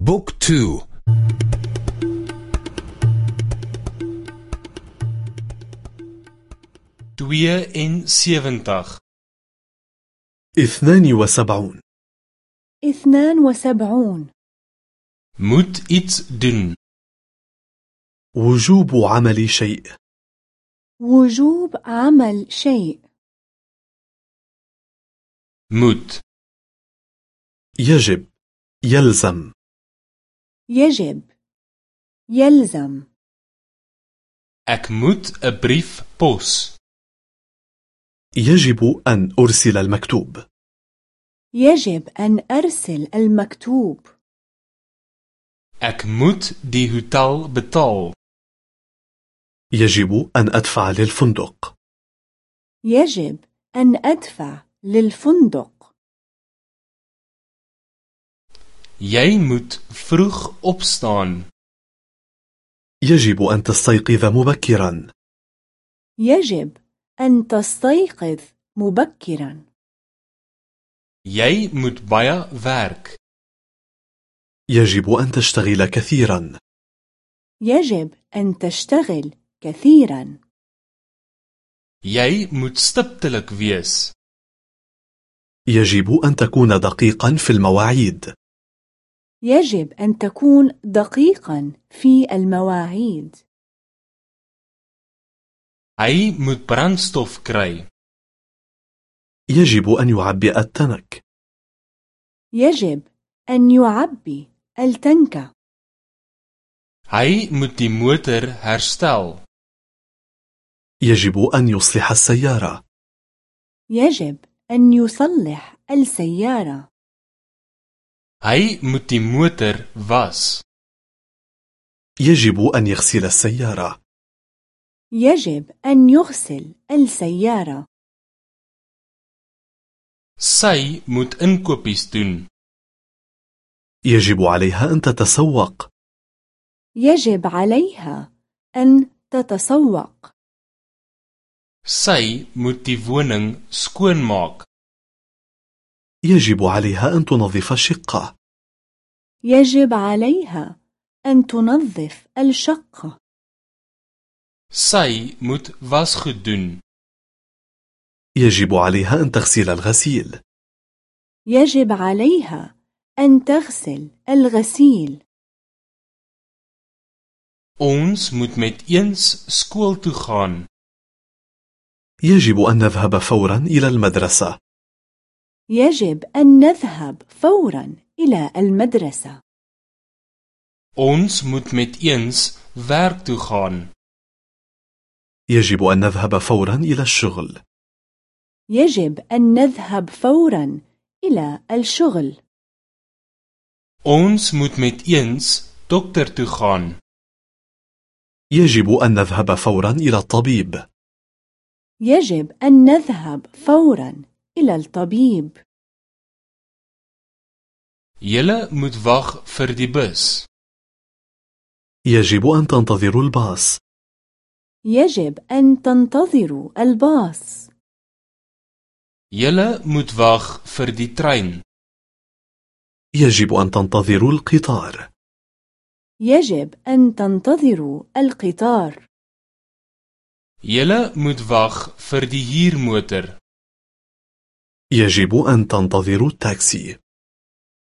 بوك تو. دوية إن سيفنتاخ. اثنان وسبعون. اثنان وسبعون. moet iets doen وجوب عمل شيء. وجوب عمل شيء. moet يجب. يلزم. يجب. يلزم. ek moet 'n brief pos يجب أن أرسل المكتوب. يجب أن أرسل المكتوب. ek moet die hotel betaal يجب أن أدفع للفندق. يجب أن أدفع للفندق. Jy moet vroeg opstaan. يجب أن تستيقظ مبكرا. يجب أن تستيقظ مبكرا. Jy moet baie werk. يجب أن تشتغل كثيرا. يجب أن تشتغل كثيرا. Jy moet stiptelik wees. يجب أن تكون دقيقا في المواعيد. يجب أن تكون دقيقا في المواعيد. Hy moet brandstof kry يجب أن يعبئ التنك. يجب أن يعبي التنك. Hy moet die motor herstel يجب أن يصلح السيارة. يجب أن يصلح السيارة. Hy moet die motor was. يجب أن يغسل السيارة. يجب أن يغسل السيارة. Sy moet inkopies doen. يجب عليها أن تتسوق. يجب عليها أن تتسوق. Sy moet die woning skoonmaak. يجب عليها أن تنظف الشقة. يجب عليها أن تنظف الشقة. moet wasgoed doen يجب عليها أن تغسل الغسيل. يجب عليها أن تغسل الغسيل. Ons moet met eens skool toe gaan. يجب أن نذهب فورا إلى المدرسة. يجب أن نذهب فورا إلى المدرسة. Ons moet met eens werk toe gaan. يجب أن نذهب فورا إلى الشغل. يجب أن نذهب فورا إلى الشغل. Ons moet met eens dokter toe gaan. يجب أن نذهب فورا إلى الطبيب. يجب أن نذهب فورا إلى الطبيب moet wag vir die bus. يجب أن تنتظروا الباص يجب أن تنتظروا الباص moet wag vir die trein. يجب أن تنتظروا القطار يجب أن تنتظروا القطار moet wag vir die huurmotor. يجب أن تنتظروا التاكسي.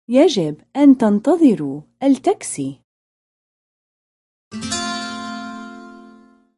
يجب أن تنتظروا التاكسي.